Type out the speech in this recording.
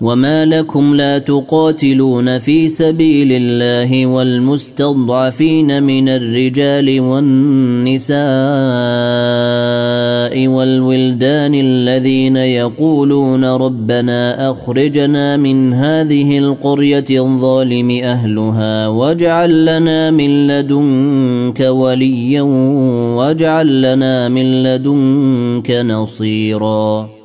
وما لكم لا تقاتلون في سبيل الله والمستضعفين من الرجال والنساء والولدان الذين يقولون ربنا اخرجنا من هذه القريه الظالم اهلها واجعل لنا من لدنك وليا واجعل لنا من لدنك نصيرا